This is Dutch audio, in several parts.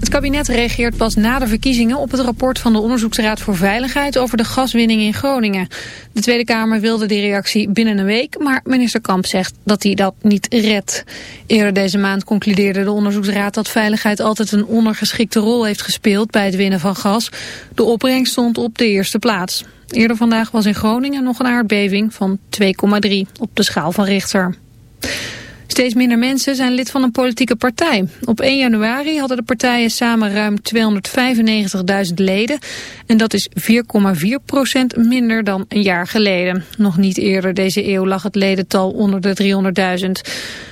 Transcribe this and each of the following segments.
Het kabinet reageert pas na de verkiezingen op het rapport van de Onderzoeksraad voor Veiligheid over de gaswinning in Groningen. De Tweede Kamer wilde die reactie binnen een week, maar minister Kamp zegt dat hij dat niet redt. Eerder deze maand concludeerde de Onderzoeksraad dat veiligheid altijd een ondergeschikte rol heeft gespeeld bij het winnen van gas. De opbrengst stond op de eerste plaats. Eerder vandaag was in Groningen nog een aardbeving van 2,3 op de schaal van Richter. Steeds minder mensen zijn lid van een politieke partij. Op 1 januari hadden de partijen samen ruim 295.000 leden. En dat is 4,4% minder dan een jaar geleden. Nog niet eerder deze eeuw lag het ledental onder de 300.000.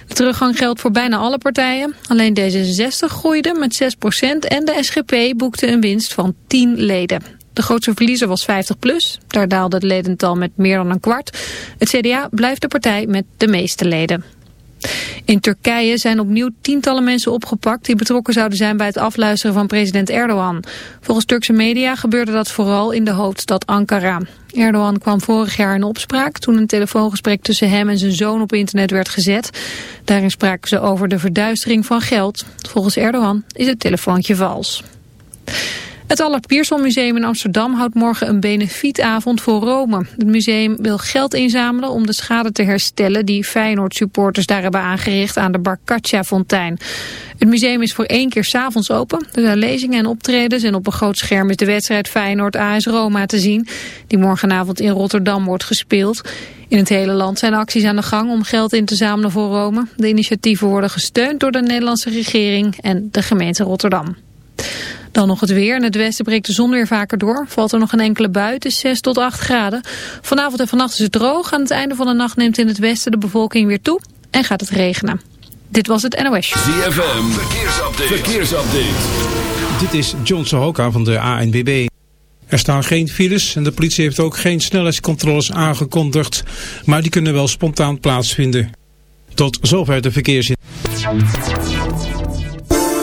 De teruggang geldt voor bijna alle partijen. Alleen D66 groeide met 6% en de SGP boekte een winst van 10 leden. De grootste verliezer was 50PLUS. Daar daalde het ledental met meer dan een kwart. Het CDA blijft de partij met de meeste leden. In Turkije zijn opnieuw tientallen mensen opgepakt die betrokken zouden zijn bij het afluisteren van president Erdogan. Volgens Turkse media gebeurde dat vooral in de hoofdstad Ankara. Erdogan kwam vorig jaar in opspraak toen een telefoongesprek tussen hem en zijn zoon op internet werd gezet. Daarin spraken ze over de verduistering van geld. Volgens Erdogan is het telefoontje vals. Het Allard Pierson Museum in Amsterdam houdt morgen een benefietavond voor Rome. Het museum wil geld inzamelen om de schade te herstellen die Feyenoord supporters daar hebben aangericht aan de Barcaccia fontein. Het museum is voor één keer s'avonds open. Er zijn lezingen en optredens en op een groot scherm is de wedstrijd Feyenoord AS Roma te zien, die morgenavond in Rotterdam wordt gespeeld. In het hele land zijn acties aan de gang om geld in te zamelen voor Rome. De initiatieven worden gesteund door de Nederlandse regering en de gemeente Rotterdam. Dan nog het weer. In het westen breekt de zon weer vaker door. Valt er nog een enkele bui. Het is 6 tot 8 graden. Vanavond en vannacht is het droog. Aan het einde van de nacht neemt in het westen de bevolking weer toe. En gaat het regenen. Dit was het NOS. ZFM. Verkeersupdate. Verkeersupdate. Dit is John Sohoka van de ANWB. Er staan geen files en de politie heeft ook geen snelheidscontroles aangekondigd. Maar die kunnen wel spontaan plaatsvinden. Tot zover de verkeersin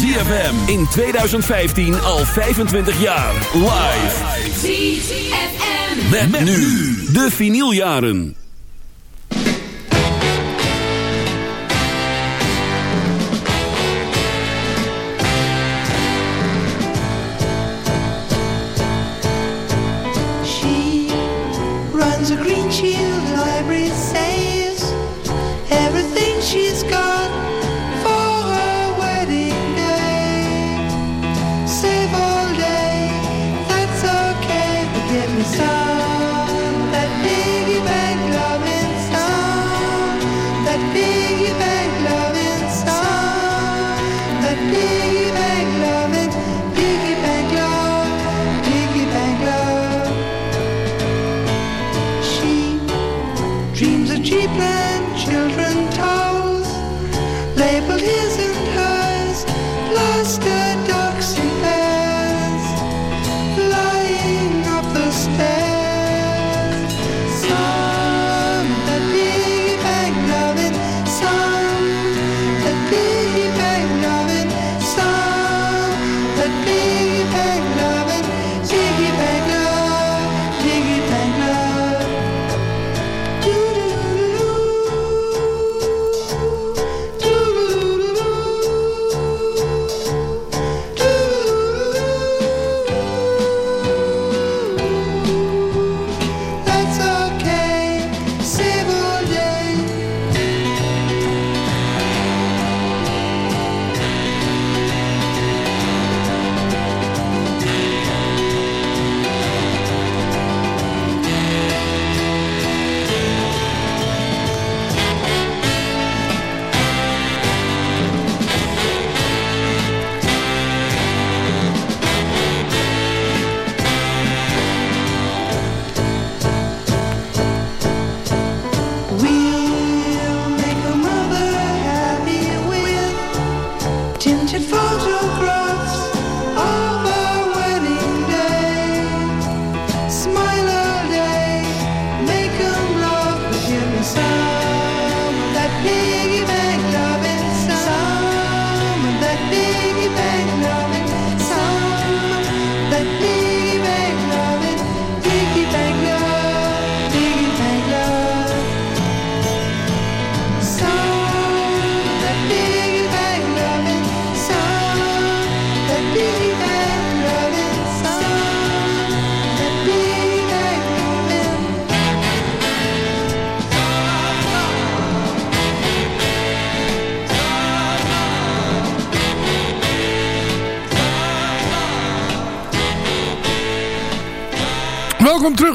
ZFM in 2015 al 25 jaar. Live. ZFM. Met, met nu de vinyljaren. She runs a green shield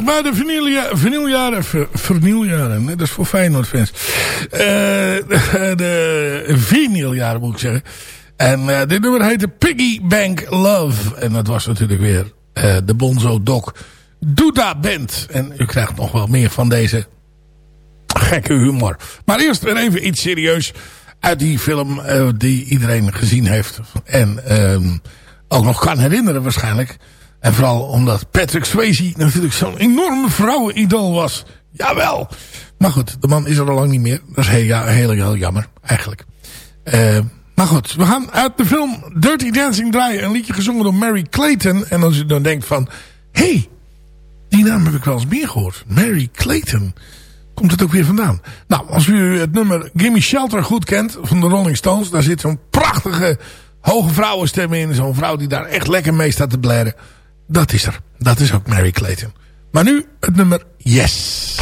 bij de. Vernieljaren, dat is voor Feyenoord fans. Uh, de, de moet ik zeggen. En uh, dit nummer heette Piggy Bank Love. En dat was natuurlijk weer uh, de Bonzo Doc Duda Band. En u krijgt nog wel meer van deze gekke humor. Maar eerst weer even iets serieus uit die film die iedereen gezien heeft. En ehm, ook nog kan herinneren waarschijnlijk. En vooral omdat Patrick Swayze natuurlijk zo'n enorme vrouwenidool was. Jawel. Maar goed, de man is er al lang niet meer. Dat is heel, ja, heel, jammer, eigenlijk. Uh, maar goed, we gaan uit de film Dirty Dancing draaien. Een liedje gezongen door Mary Clayton. En als u dan denkt van... Hey, die naam heb ik wel eens meer gehoord. Mary Clayton. Komt het ook weer vandaan? Nou, als u het nummer Gimme Shelter goed kent van de Rolling Stones. Daar zit zo'n prachtige hoge vrouwenstem in. Zo'n vrouw die daar echt lekker mee staat te blaren. Dat is er. Dat is ook Mary Clayton. Maar nu het nummer Yes.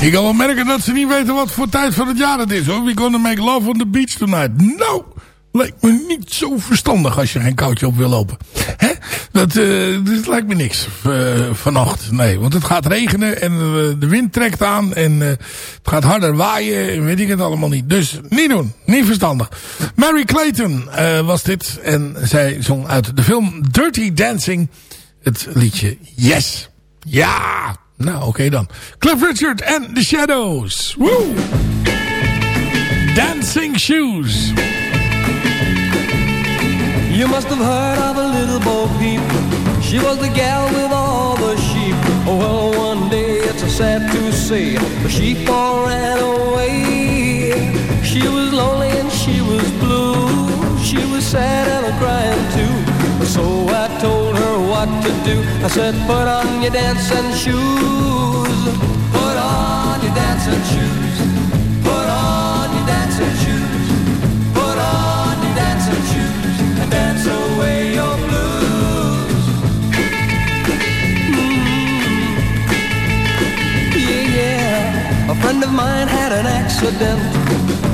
Je kan wel merken dat ze niet weten wat voor tijd van het jaar het is hoor. We gonna make love on the beach tonight. Nou, lijkt me niet zo verstandig als je geen koudje op wil lopen. Hè? Dat, uh, dat lijkt me niks uh, vannacht. Nee, want het gaat regenen en uh, de wind trekt aan en het gaat harder waaien en weet ik het allemaal niet. Dus niet doen, niet verstandig. Mary Clayton was dit en zij zong uit de film Dirty Dancing het liedje Yes. Ja! Nou, oké okay dan. Cliff Richard and the Shadows. Woo! Dancing Shoes. You must have heard of a little Bo Peep. She was the gal with all the sheep. Oh, well, one day it's a sad to say the sheep all ran away. She was lonely and she was blue. She was sad and I'm crying too. So I told to do. I said, put on your dancing shoes. Put on your dancing shoes. Put on your dancing shoes. Put on your dancing shoes and dance away your blues. Mm-hmm. Yeah, yeah. A friend of mine had an accident.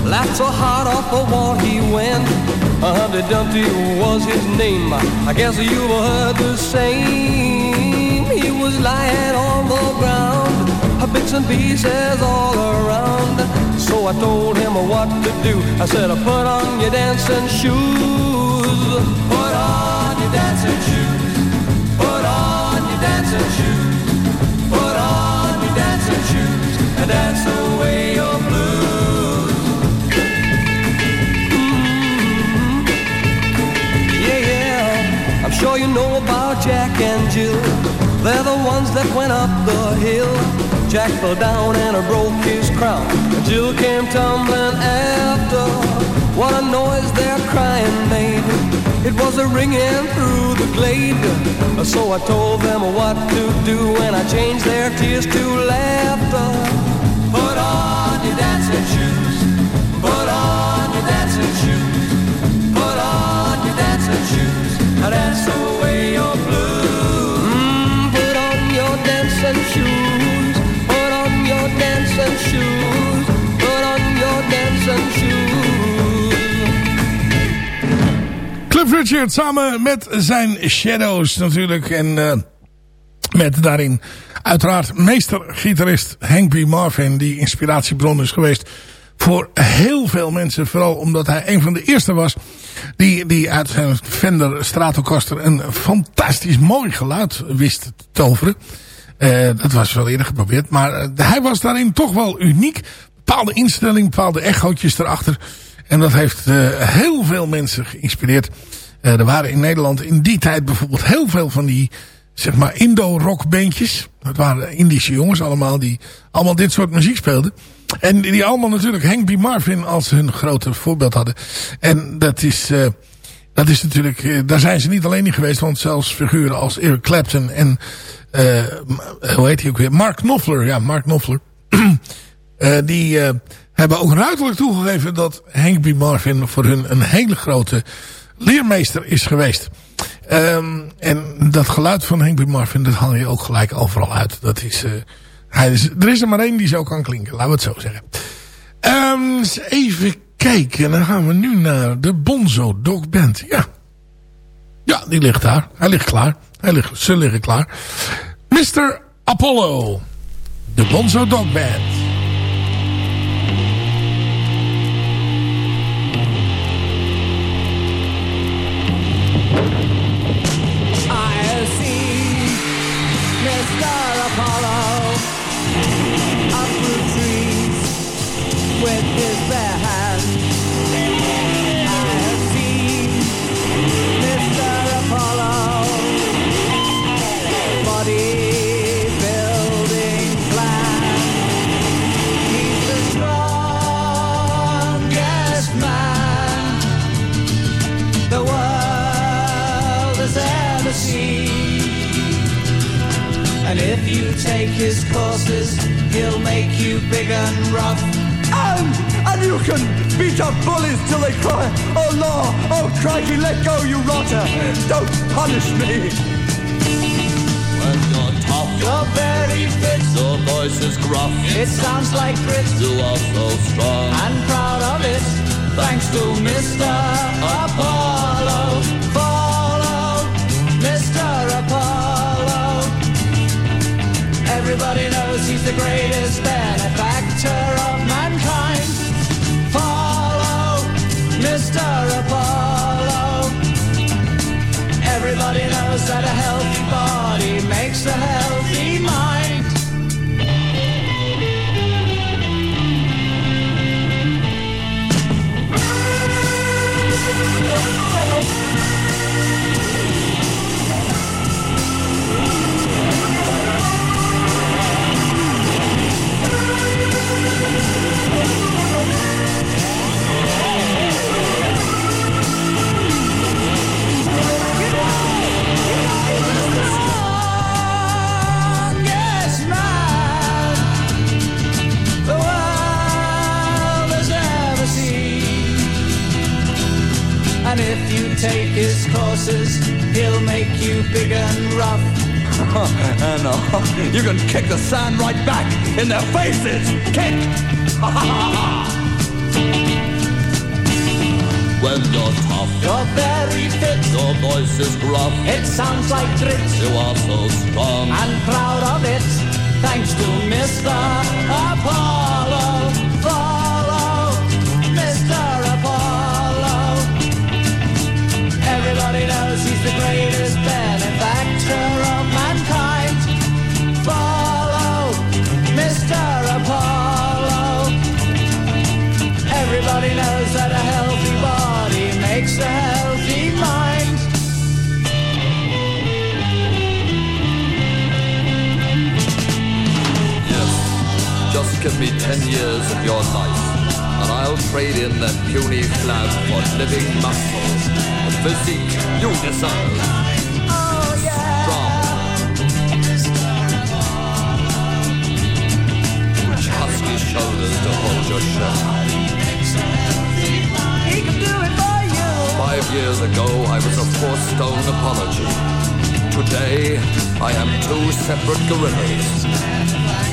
Laughed so hard off the wall he went. Humpty Dumpty was his name. I guess you've heard the same. He was lying on the ground, bits and pieces all around. So I told him what to do. I said, put on your dancing shoes. Put on your dancing shoes. Put on your dancing shoes. Put on your dancing shoes and dance away Jack and Jill. They're the ones that went up the hill. Jack fell down and broke his crown. Jill came tumbling after. What a noise their crying made. It was a ringing through the glade. So I told them what to do and I changed their tears to laughter. Put on your dancing shoes. Put on your dancing shoes. Put on your dancing shoes. And dance Richard samen met zijn Shadows natuurlijk. En eh, met daarin uiteraard meester-gitarist Hank B. Marvin. Die inspiratiebron is geweest voor heel veel mensen. Vooral omdat hij een van de eerste was die, die uit zijn Fender Stratocaster een fantastisch mooi geluid wist te toveren. Eh, dat was wel eerder geprobeerd. Maar eh, hij was daarin toch wel uniek. Bepaalde instelling, bepaalde echootjes erachter. En dat heeft heel veel mensen geïnspireerd. Eh, er waren in Nederland in die tijd bijvoorbeeld heel veel van die zeg maar Indo-rock bandjes. Dat waren Indische jongens allemaal die allemaal dit soort muziek speelden. En die allemaal natuurlijk Hank B. Marvin als hun grote voorbeeld hadden. En dat is, eh, dat is natuurlijk, eh, daar zijn ze niet alleen in geweest. Want zelfs figuren als Eric Clapton en, hoe heet hij ook weer? Mark Knopfler. Ja, Mark Knopfler. Die hebben ook ruidelijk toegegeven dat Hank B. Marvin voor hun een hele grote leermeester is geweest. Ehm, en dat geluid van Hank B. Marvin, dat haal je ook gelijk overal uit. Dat is, eh, hij is, er is er maar één die zo kan klinken, laten we het zo zeggen. Ehm, even kijken, dan gaan we nu naar de Bonzo Dog Band. Ja, ja die ligt daar. Hij ligt klaar. Hij ligt, ze liggen klaar. Mr. Apollo, de Bonzo Dog Band. Take his courses, he'll make you big and rough. And, and you can beat up bullies till they cry, Oh law, oh crikey, let go you rotter, don't punish me. When you're tough, you're very fit. Your voice is gruff. It sounds like grit. You are so strong and proud of it. Thanks to Mr. Apollo. Everybody knows he's the greatest benefactor of mankind. Follow Mr. Apollo. Everybody knows that a healthy body makes a healthy in their faces. Kick! When you're tough, you're very fit. Your voice is gruff. It sounds like grit. You are so strong and proud me ten years of your life, and I'll trade in that puny flab for living muscle and physique you deserve. Strong. Husky shoulders to hold your shirt. He can do it for you. Five years ago, I was a four-stone apology. Today, I am two separate gorillas.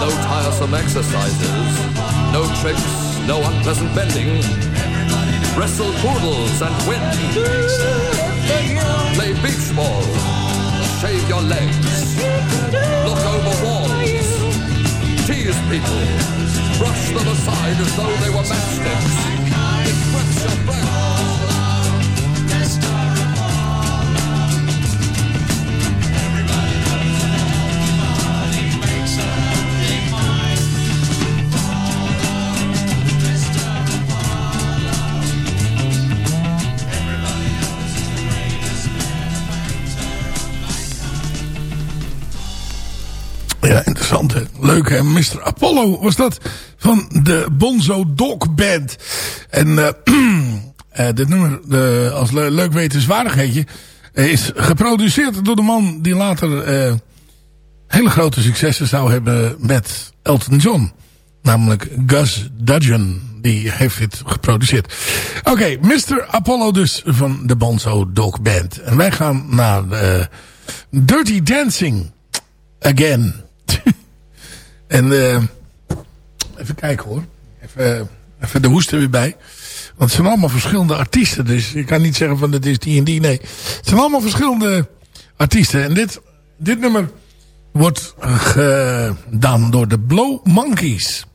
No tiresome exercises, no tricks, no unpleasant bending. Wrestle poodles and win. Play beach ball. Shave your legs. Look over walls. Tease people. Brush them aside as though they were matchsticks. Express your breath. Leuk hè. Mr. Apollo was dat van de Bonzo Dog Band. En eh eh, dit nummer, eh, als le leuk wetenswaardigheidje, is geproduceerd door de man die later hele grote successen zou hebben met Elton John. Namelijk Gus Dudgeon. Die heeft dit geproduceerd. Oké, Mr. Apollo dus van de Bonzo Dog Band. En wij gaan naar Dirty Dancing Again. en eh, even kijken hoor. Even, even de hoest er weer bij. Want het zijn allemaal verschillende artiesten. Dus ik kan niet zeggen van het is die en die. Nee, het zijn allemaal verschillende artiesten. En dit, dit nummer wordt gedaan door de Blow Monkeys.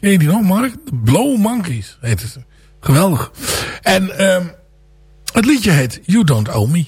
Ken je die nog, Mark? De Blow Monkeys heet het. Geweldig. En ehm het liedje heet You Don't Owe Me.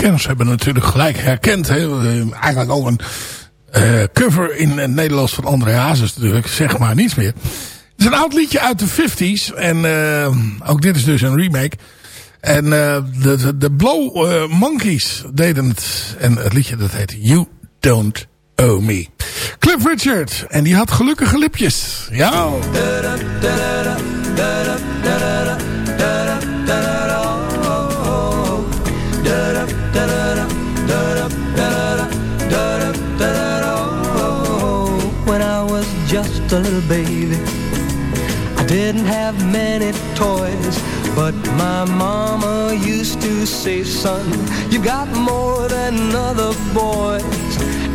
Kenners hebben natuurlijk gelijk herkend. Eigenlijk ook een eh, cover in het Nederlands van André Hazes natuurlijk. Zeg maar niets meer. Het is een oud liedje uit de 50s. En eh, ook dit is dus een remake. En eh, de, de, Blow Monkeys deden het. En het liedje dat heet You Don't Owe Me. Cliff Richard. En die had gelukkige lipjes. Ja. Little baby, I didn't have many toys, but my mama used to say, son, you got more than other boys.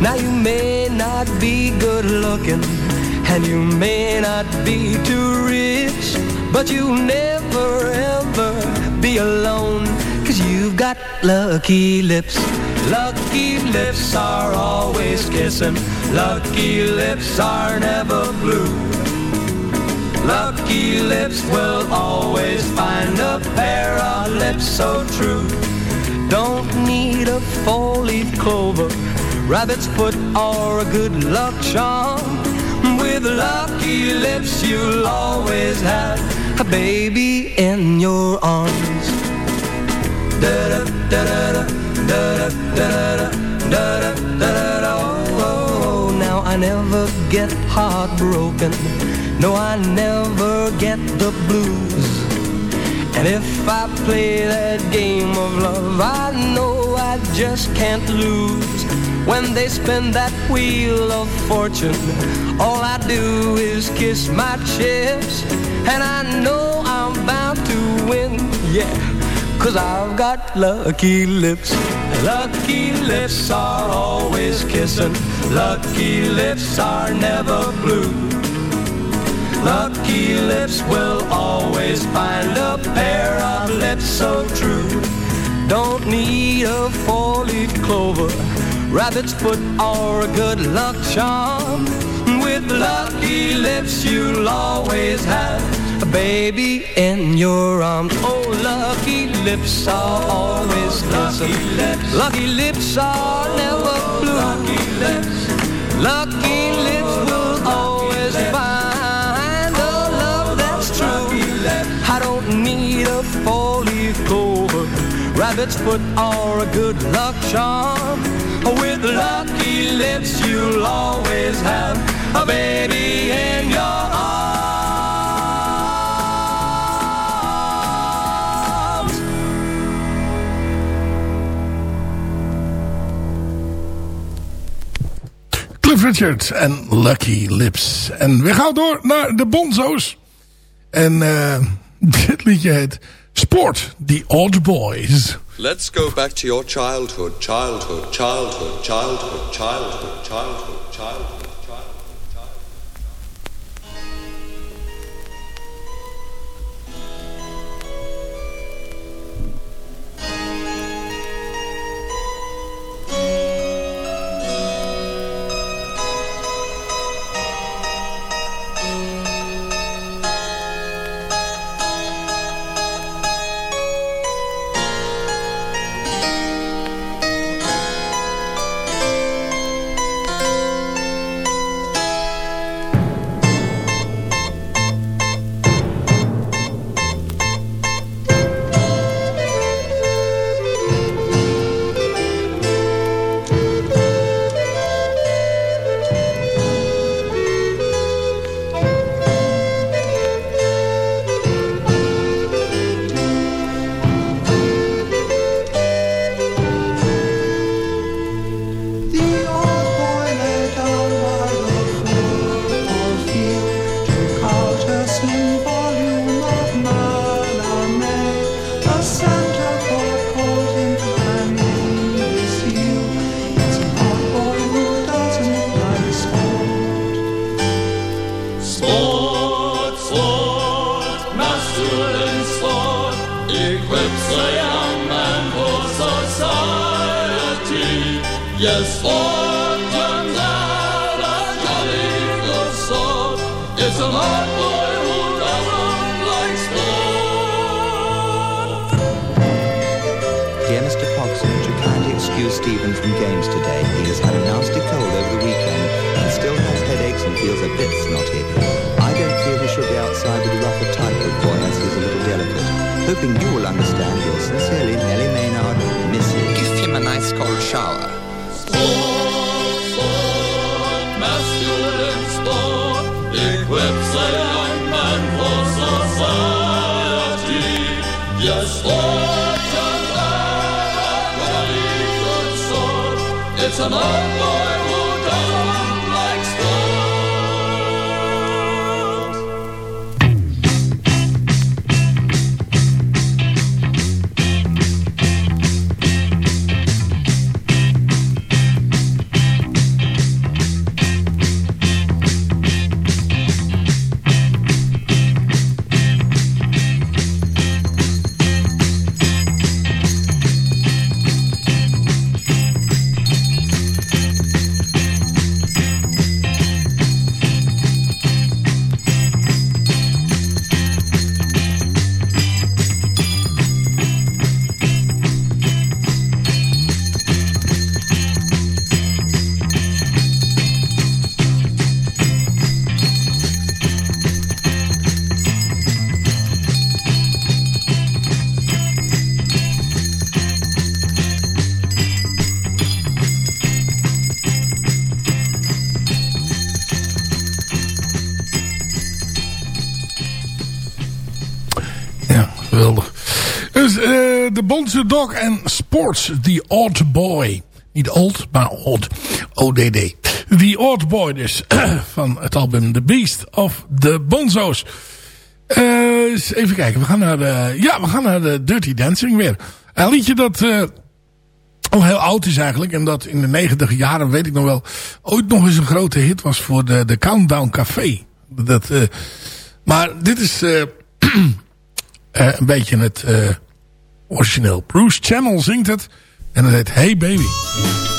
Now you may not be good looking, and you may not be too rich, but you'll never ever be alone, cause you've got lucky lips. Lucky lips are always kissing. Lucky lips are never blue. Lucky lips will always find a pair of lips so true. Don't need a four-leaf clover, rabbit's foot, or a good luck charm. With lucky lips, you'll always have a baby in your arms. Da da da da da da da da da da oh, now I never get heartbroken. No, I never get the blues. And if I play that game of love, I know I just can't lose. When they spin that wheel of fortune, all I do is kiss my chips. And I know I'm bound to win, yeah. Cause I've got lucky lips. Lucky lips are always kissing. Lucky lips are never blue. Lucky lips will always find a pair of lips so true. Don't need a four-leaf clover, rabbit's foot, or a good luck charm. With lucky lips, you'll always have a baby in your arms. Oh, lucky lips are always lucky lips. Lucky lips are never blue. Lucky lips. Lucky lips will always find a love that's true. I don't need a four-leaf clover, rabbit's foot, or a good luck charm. With lucky lips, you'll always have a baby in your arms. Cliff Richard en Lucky Lips. En we gaan door naar de Bonzo's. En eh, dit liedje heet Sport, The Odd Boys. Let's go back to your childhood, childhood, childhood, childhood, childhood, childhood, childhood. Masculine equips young man for society. Yes, turns out a jolly good. It's boy who doesn't like sport. Dear Mr. Pogson, would you kindly excuse Stephen from games today? He has had a nasty cold over the weekend and still has headaches and feels a bit snotty should be outside with a rougher type of boy as he's a little delicate. Hoping you will understand, yours sincerely, Nellie Maynard, Missy. Give him a nice cold shower. Sport, sport, masculine sport, equips a young man for society. Yes, fortune's out a jolly good sort. It's an old Eh, de Bonze Dog en Sports, The Odd Boy. Niet old, maar odd. ODD. The Odd Boy dus. van het album The Beast of the Bonzo's. Eh, even kijken. We gaan naar de, ja, we gaan naar de Dirty Dancing weer. Een liedje dat eh, al heel oud is eigenlijk. En dat in de negentig jaren, weet ik nog wel, ooit nog eens een grote hit was voor de, de Countdown Café. Dat, maar dit is een beetje het origineel. Bruce Channel zingt het. En het heet Hey Baby.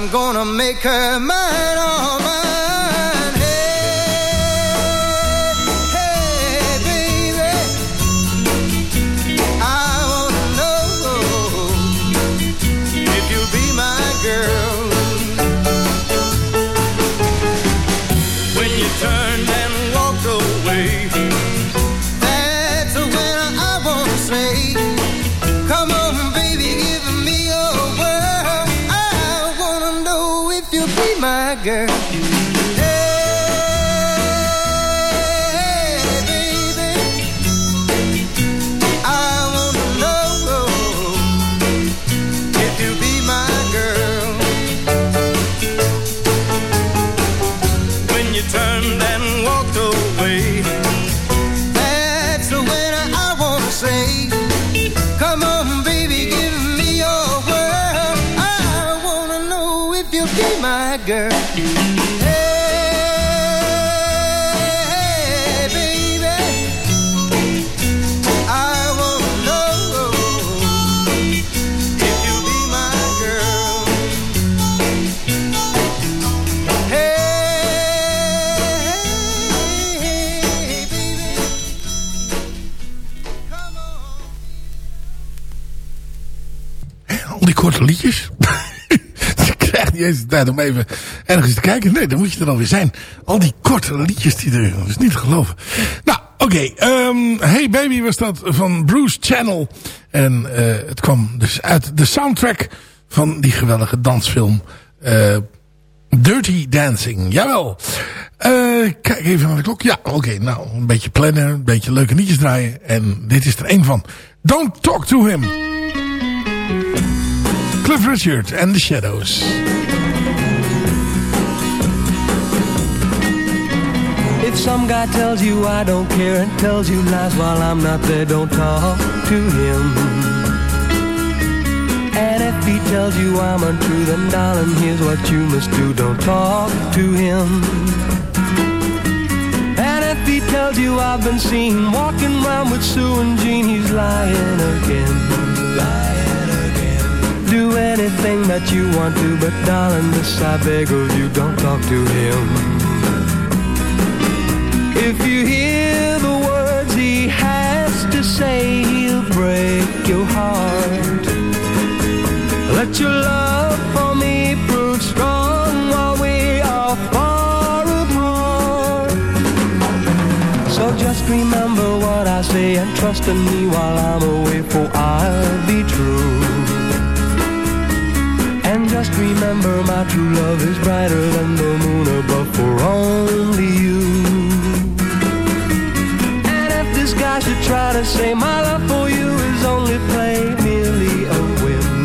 I'm gonna make her mine, oh, eens de tijd om even ergens te kijken. Nee, dan moet je er alweer zijn. Al die korte liedjes die er... Dat is niet te geloven. Nou, oké. ehm, hey Baby was dat van Bruce Channel. En eh, het kwam dus uit de soundtrack van die geweldige dansfilm... eh, Dirty Dancing, jawel. Eh, kijk even naar de klok. Ja, oké, nou, een beetje plannen, een beetje leuke liedjes draaien. En dit is er één van. Don't Talk To Him. Cliff Richard and the Shadows. Some guy tells you I don't care and tells you lies while I'm not there, don't talk to him. And if he tells you I'm untrue, then darling, here's what you must do. Don't talk to him. And if he tells you I've been seen walking around with Sue and Jean, he's lying again. Lying again. Do anything that you want to, but darling, this I beg of you, don't talk to him. If you hear the words he has to say, he'll break your heart. Let your love for me prove strong while we are far apart. So just remember what I say and trust in me while I'm away, for I'll be true. And just remember my true love is brighter than the moon above for only you. Guy should try to say my love for you is only play, merely a whim.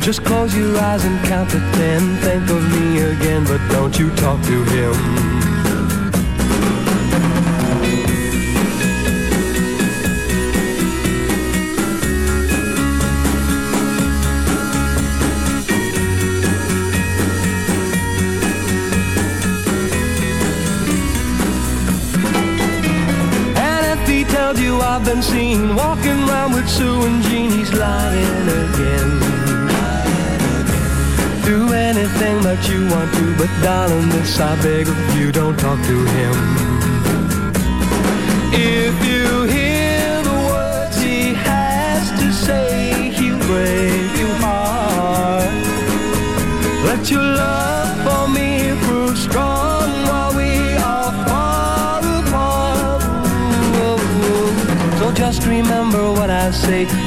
Just close your eyes and count to ten. Think of me again, but don't you talk to him. I've been seen walking around with Sue and Jean, he's lying again. Do anything that you want to, but darling, this I beg of you, don't talk to him. If you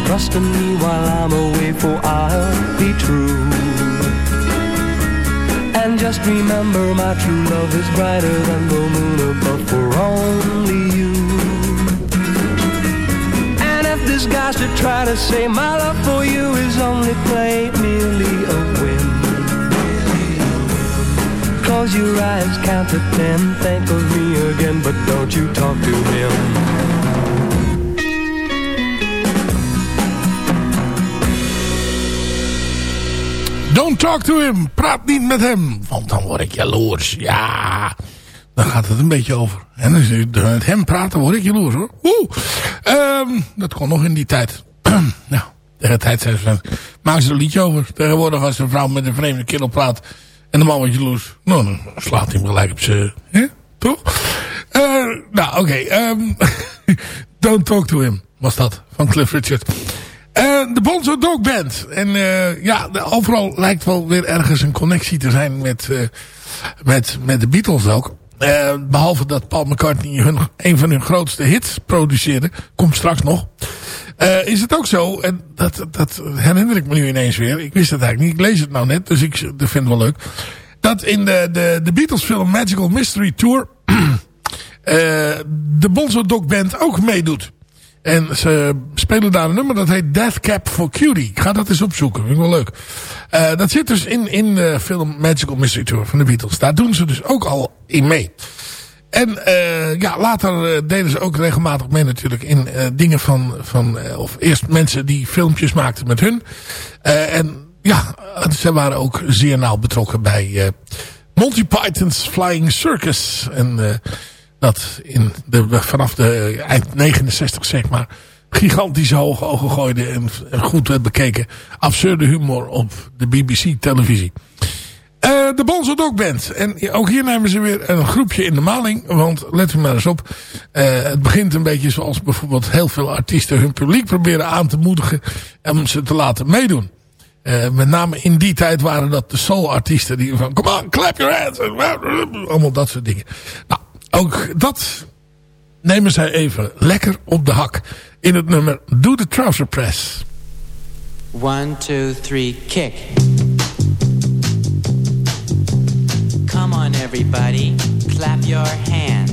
trust in me while I'm away, for I'll be true. And just remember my true love is brighter than the moon above for only you. And if this guy should try to say my love for you is only play, merely a whim. Close your eyes, count to ten, think of me again, but don't you talk to him. Don't talk to him. Praat niet met hem. Want dan word ik jaloers. Ja. Dan gaat het een beetje over. En met hem praat, dan word ik jaloers hoor. Oeh. Ehm, dat kon nog in die tijd. nou, tegen tijd zijn ze... Maken ze een liedje over. Tegenwoordig als een vrouw met een vreemde kerel praat... En de man wordt jaloers. Nou, dan slaat hij hem gelijk op hè? Toch? Eh, nou, oké. ehm, Don't talk to him. Was dat. Van Cliff Richard. Eh, de Bonzo Dog Band. En eh, ja, overal lijkt wel weer ergens een connectie te zijn met, eh, met, met de Beatles ook. Eh, behalve dat Paul McCartney hun, een van hun grootste hits produceerde. Komt straks nog. Is het ook zo, en dat, dat herinner ik me nu ineens weer. Ik wist het eigenlijk niet. Ik lees het nou net, dus ik dat vind het wel leuk. Dat in de, de, de Beatles film Magical Mystery Tour... de Bonzo Dog Band ook meedoet. En ze spelen daar een nummer dat heet Death Cap for Cutie. Ik ga dat eens opzoeken, vind ik wel leuk. Eh, dat zit dus in, in de film Magical Mystery Tour van de Beatles. Daar doen ze dus ook al in mee. En eh, ja, later eh, deden ze ook regelmatig mee natuurlijk in eh, dingen van... van eh, of eerst mensen die filmpjes maakten met hun. Eh, en ja, ze waren ook zeer nauw betrokken bij eh, Monty Python's Flying Circus. En eh, dat in de, vanaf de eind 69 zeg maar gigantische hoge ogen gooide en, en goed werd bekeken. Absurde humor op de BBC televisie. Eh, de Bonzo Dog Band. En ook hier nemen ze weer een groepje in de maling. Want let u maar eens op. eh, het begint een beetje zoals bijvoorbeeld heel veel artiesten hun publiek proberen aan te moedigen. Om ze te laten meedoen. Eh, met name in die tijd waren dat de soul-artiesten die van... Come on, clap your hands. Allemaal dat soort dingen. Nou, ook dat nemen zij even lekker op de hak. In het nummer Do the Trouser Press. One, two, three, kick. Come on, everybody, clap your hands.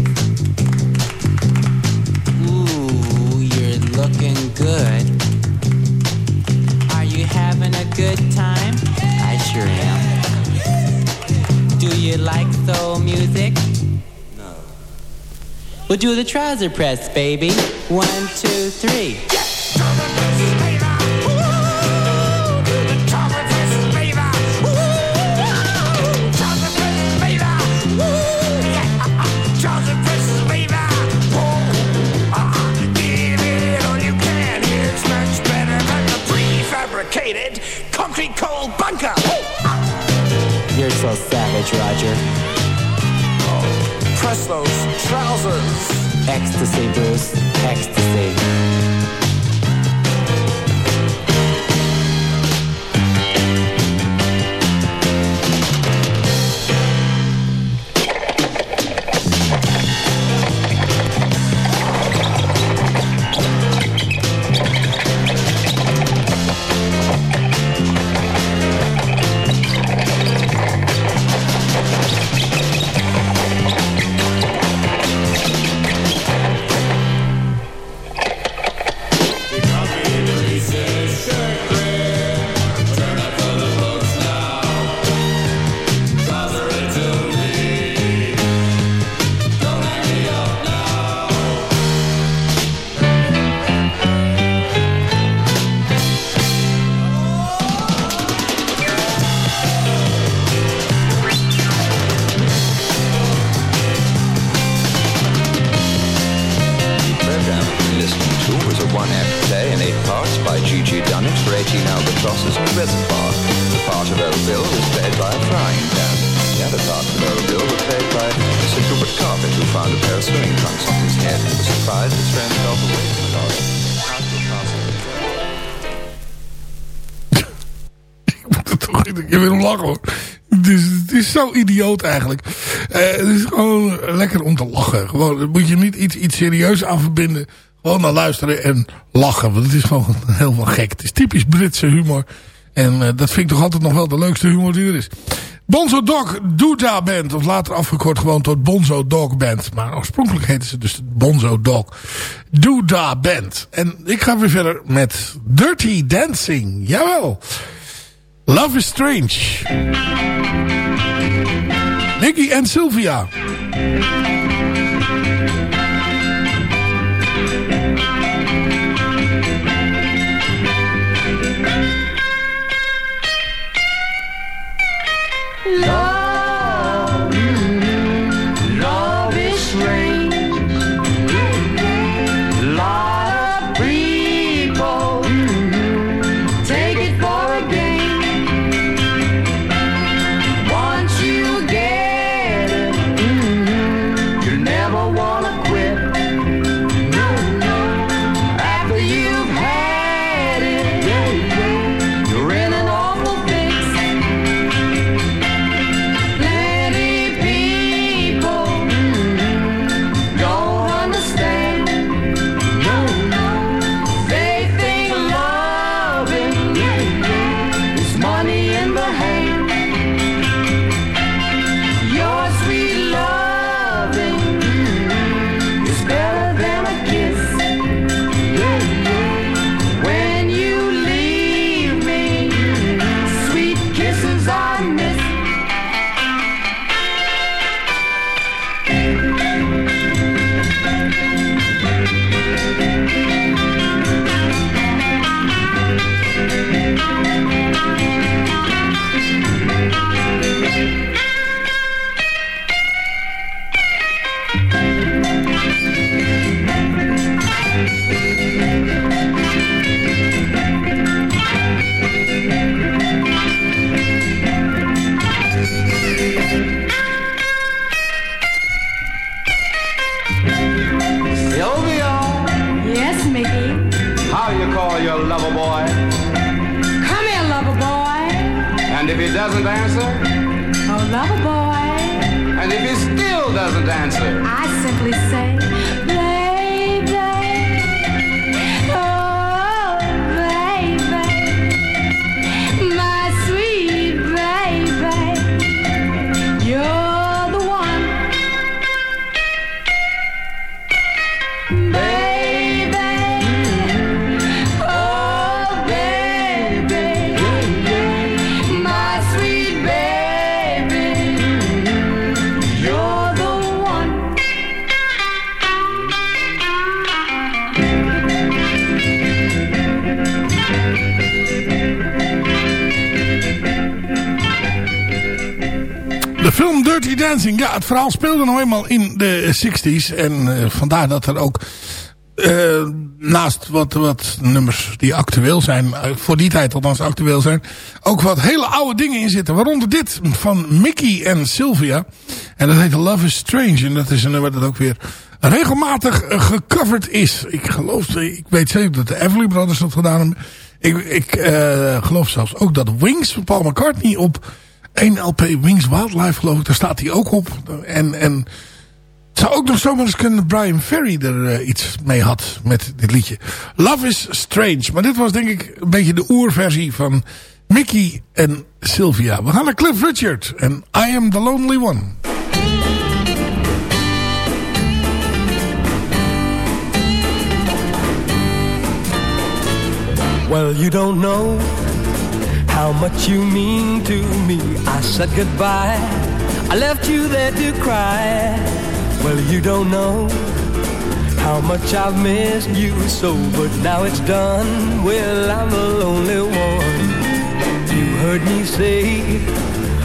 Ooh, you're looking good. Are you having a good time? I sure am. Do you like soul music? We'll do the trouser press, baby. One, two, three. Fabricated concrete cold bunker. You're so savage, Roger. Press those trousers. Ecstasy, Bruce. Ecstasy. Idioot eigenlijk. Eh, het is gewoon lekker om te lachen. Gewoon, moet je niet iets, iets serieus aan verbinden. Gewoon naar luisteren en lachen. Want het is gewoon helemaal gek. Het is typisch Britse humor. En eh, dat vind ik toch altijd nog wel de leukste humor die er is. Bonzo Dog Doodah Band. Of later afgekort gewoon tot Bonzo Dog Band. Maar oorspronkelijk heette ze dus Bonzo Dog Doodah Band. En ik ga weer verder met Dirty Dancing. Jawel. Love is Strange. Nicky en Sylvia. call your lover boy. Come here, lover boy. And if he doesn't answer, oh, lover boy. And if he still doesn't answer, I simply say, Dirty Dancing. Ja, het verhaal speelde nog eenmaal in de 60s. En eh, vandaar dat er ook eh, naast wat, wat nummers die actueel zijn, eh, voor die tijd althans actueel zijn, ook wat hele oude dingen in zitten. Waaronder dit van Mickey en Sylvia. En dat heet Love is Strange. En dat is een nummer dat ook weer regelmatig gecoverd is. Ik geloof, ik weet zeker dat de Everly Brothers dat gedaan hebben. Ik, ik geloof zelfs ook dat Wings van Paul McCartney op 1 LP Wings Wildlife geloof ik, daar staat hij ook op. En, en het zou ook nog zomaar eens kunnen Brian Ferry er eh, iets mee had met dit liedje. Love is Strange. Maar dit was denk ik een beetje de oerversie van Mickey en Sylvia. We gaan naar Cliff Richard en I Am The Lonely One. Well, you don't know how much you mean to me. I said goodbye. I left you there to cry. Well, you don't know how much I've missed you so, but now it's done. Well, I'm the lonely one. You heard me say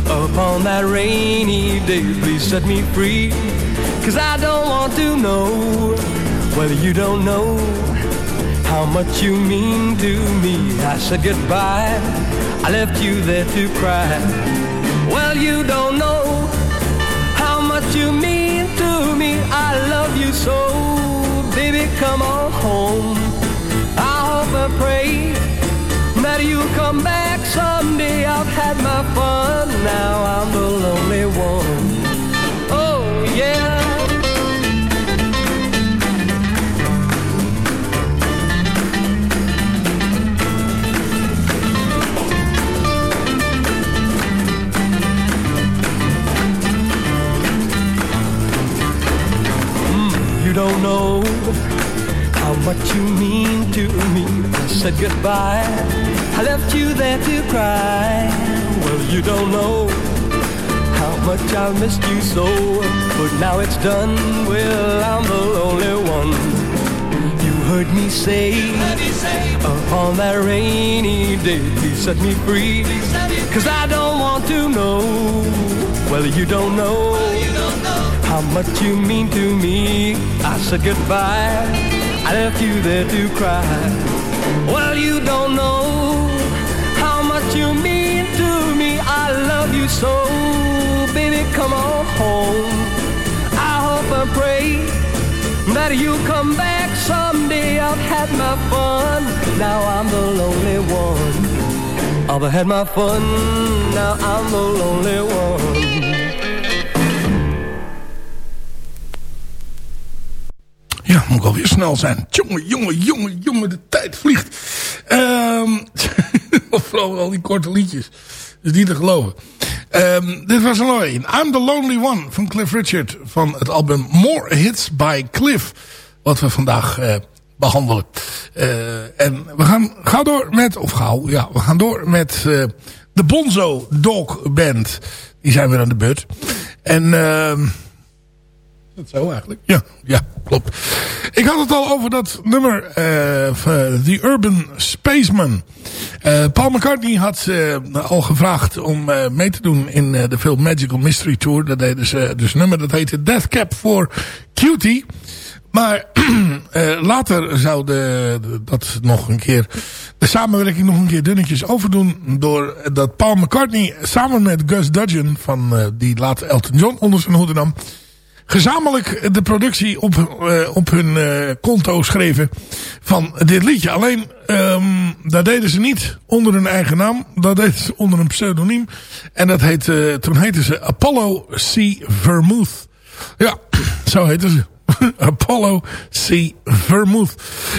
upon that rainy day, please set me free. Cause I don't want to know. Well, you don't know how much you mean to me. I said goodbye. I left you there to cry. Well, you don't know how much you mean to me. I love you so. Baby, come on home. I hope and pray that you'll come back someday. I've had my fun. Now I'm the lonely one. Oh, yeah. Don't know how much you mean to me. I said goodbye. I left you there to cry. Well, you don't know how much I missed you so. But now it's done. Well, I'm the lonely one. You heard me say, uh, upon that rainy day, please set me free. Cause I don't want to know. Well, you don't know how much you mean to me. I said goodbye. I left you there to cry. Well, you don't know how much you mean to me. I love you so. Baby, come on home. I hope and pray that you'll come back someday. I've had my fun. Now I'm the lonely one. I've had my fun. Now I'm the lonely one. Ja, moet ik alweer snel zijn. Jongen, jongen, jongen, jongen, de tijd vliegt. Ehm vooral al die korte liedjes. Dus niet te geloven. Ehm, dit was een. I'm the Lonely One van Cliff Richard. Van het album More Hits by Cliff. Wat we vandaag eh, behandelen. Eh, en we gaan gauw door met, of gauw, ja, we gaan door met eh, de Bonzo Dog Band. Die zijn weer aan de beurt. En... dat zo eigenlijk? Ja, ja, klopt. Ik had het al over dat nummer van The Urban Spaceman. Eh, Paul McCartney had eh, al gevraagd om mee te doen in de film Magical Mystery Tour. Dat deden ze dus nummer dat heette Death Cap for Cutie. Maar later zou de, dat nog een keer, de samenwerking nog een keer dunnetjes overdoen. Door dat Paul McCartney samen met Gus Dudgeon, van, die later Elton John onder zijn hoede nam gezamenlijk de productie op, eh, op hun eh, konto schreven van dit liedje. Alleen, ehm, dat deden ze niet onder hun eigen naam. Dat deden ze onder een pseudoniem. En dat heette, toen heette ze Apollo C. Vermouth. Ja, zo heette ze. Apollo C. Vermouth.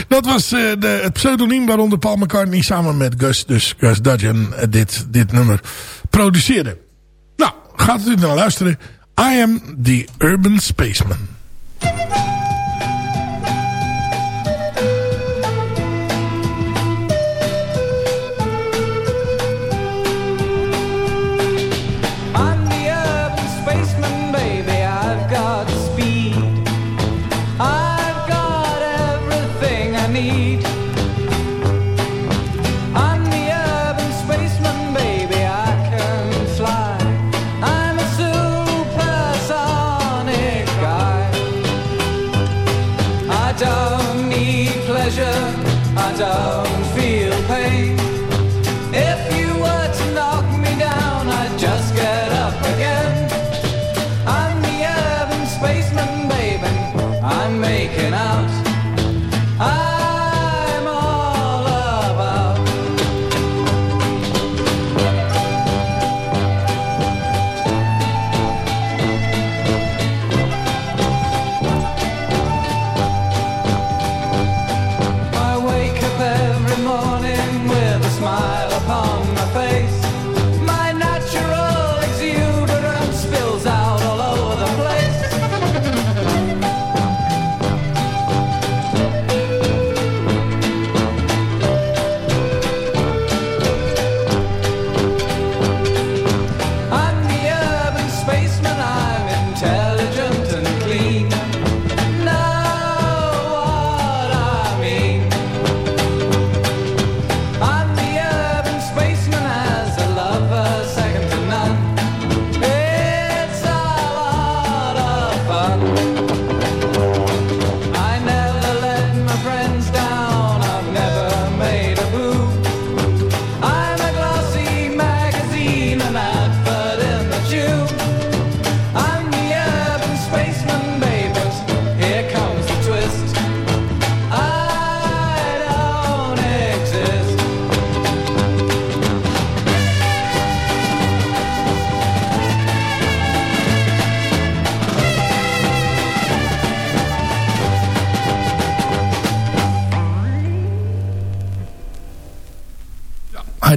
Dat was eh, de, het pseudoniem waaronder Paul McCartney samen met Gus, dus Gus Dudgeon, eh, dit, dit nummer produceerde. Nou, gaat u naar luisteren. I am the Urban Spaceman.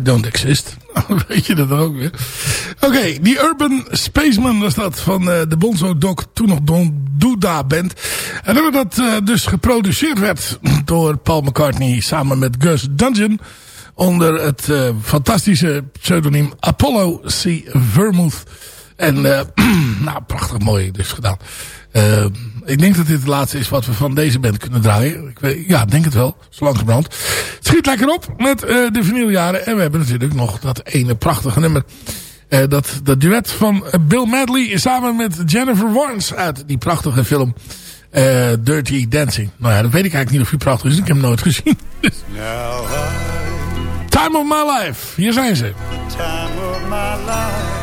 Don't exist. Weet je dat ook weer? Oké, die Urban Spaceman was dat van eh, de Bonzo Doc, toen nog Don Duda Band. En dat dat eh, dus geproduceerd werd door Paul McCartney samen met Gus Dungeon. Onder het eh, fantastische pseudoniem Apollo C. Vermouth. En nou, prachtig mooi dus gedaan. Eh, ik denk dat dit het laatste is wat we van deze band kunnen draaien. Ik weet, ja, denk het wel. Zo langzamerhand. Het schiet lekker op met eh, de vinyljaren. En we hebben natuurlijk nog dat ene prachtige nummer. Eh, dat, dat duet van Bill Medley samen met Jennifer Warnes uit die prachtige film eh, Dirty Dancing. Nou ja, dat weet ik eigenlijk niet of die prachtig is. Ik heb hem nooit gezien. Dus- Time of my life. Hier zijn ze. time of my life.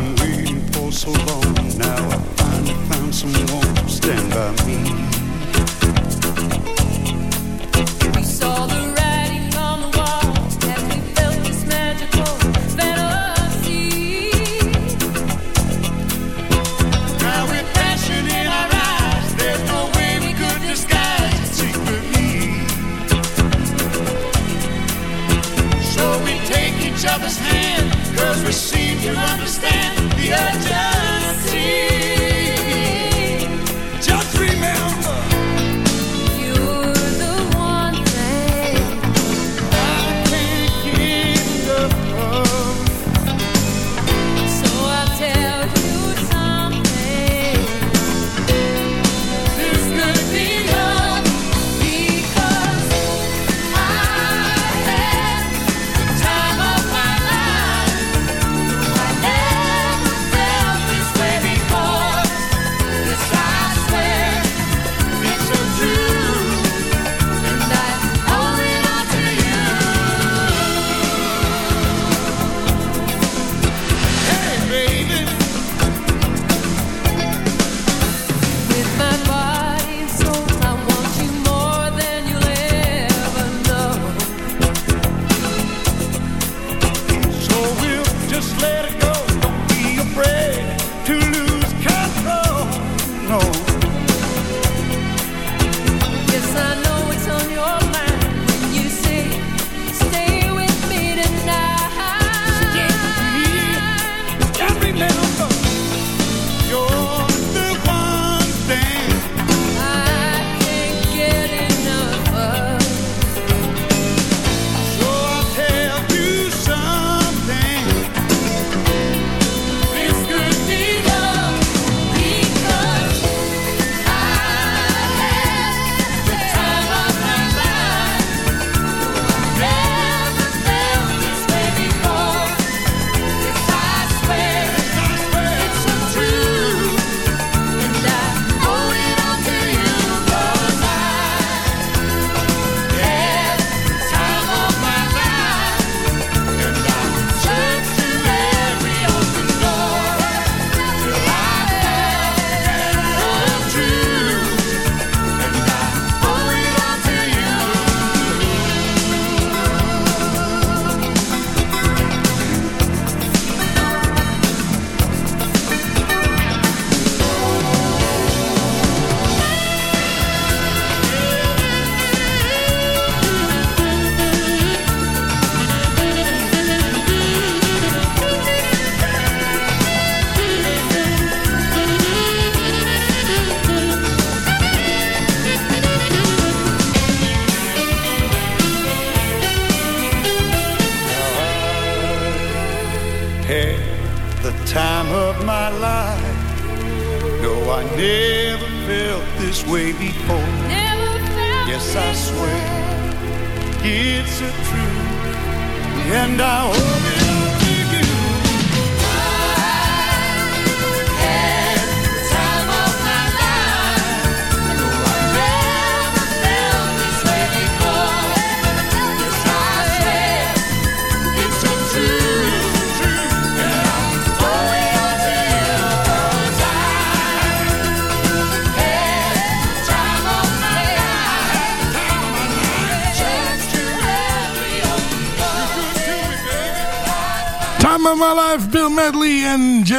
someone stand by me.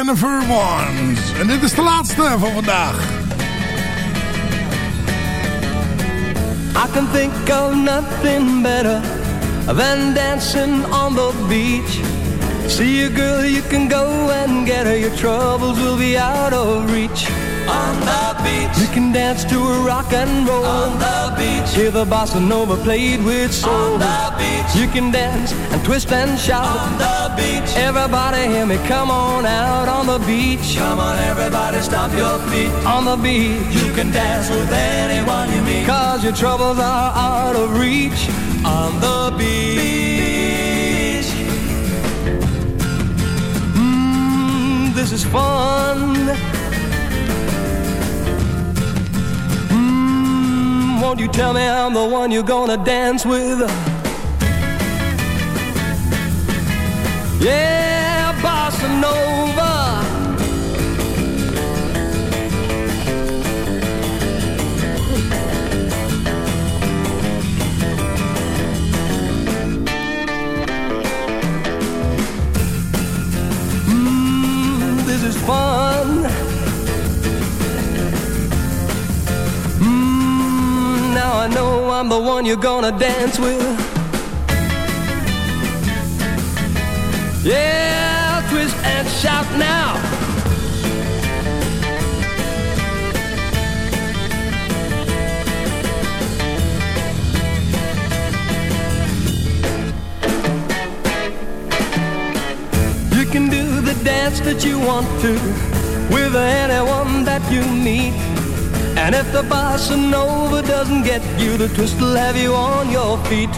Jennifer Warnes. En dit is de laatste van vandaag. I can think of nothing better than dancing on the beach. See a girl, you can go and get her. Your troubles will be out of reach. On the beach, you can dance to a rock and roll. On the beach, hear the bossa nova played with soul. On the beach, you can dance and twist and shout. On the beach, everybody hear me, come on out on the beach. Come on, everybody, stomp your feet. On the beach, you can dance with anyone you meet. Cause your troubles are out of reach. On the beach. Mmm, this is fun. Won't you tell me I'm the one you're gonna dance with? Yeah, bossa nova. Mm, this is fun. I know I'm the one you're gonna dance with. Yeah, twist and shout now. You can do the dance that you want to with anyone that you meet. And if the bossa nova doesn't get you, the twist will have you on your feet.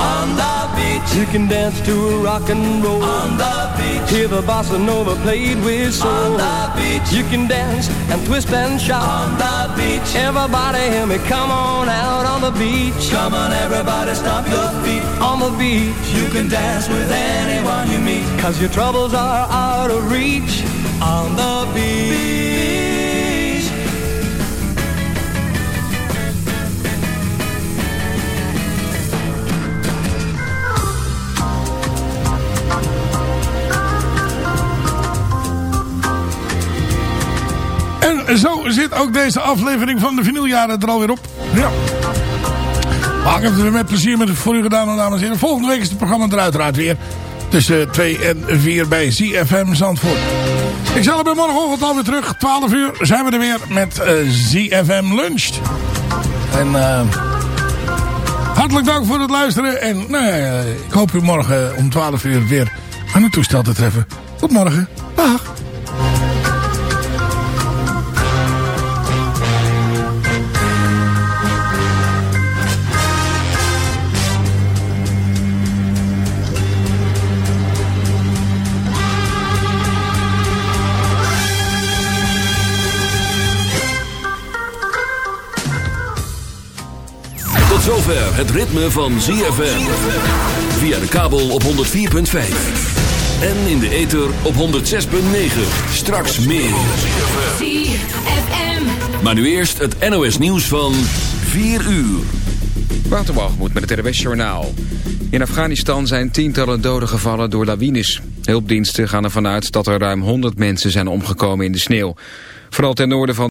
On the beach, you can dance to a rock and roll. On the beach, hear the bossa nova played with soul. On the beach, you can dance and twist and shout. On the beach, everybody hear me, come on out on the beach. Come on, everybody, stomp your feet. On the beach, you can dance with anyone you meet. Cause your troubles are out of reach. On the beach. En zo zit ook deze aflevering van de vinyljaren er alweer op. Ja. Maar ik heb het weer met plezier met voor u gedaan, dames en heren. Volgende week is het programma er uiteraard weer. Tussen 2 en 4 bij ZFM Zandvoort. Ik zal er bij morgenochtend alweer terug. 12 uur zijn we er weer met eh, ZFM Lunch. En eh, hartelijk dank voor het luisteren. En nou ik hoop u morgen om 12 uur weer aan het toestel te treffen. Tot morgen. Dag. Zover het ritme van ZFM. Via de kabel op 104.5. En in de ether op 106.9. Straks meer. ZFM. Maar nu eerst het NOS nieuws van 4 uur. Waterwalgemoed met het RWS Journaal. In Afghanistan zijn tientallen doden gevallen door lawines. Hulpdiensten gaan ervan uit dat er ruim 100 mensen zijn omgekomen in de sneeuw. Vooral ten noorden van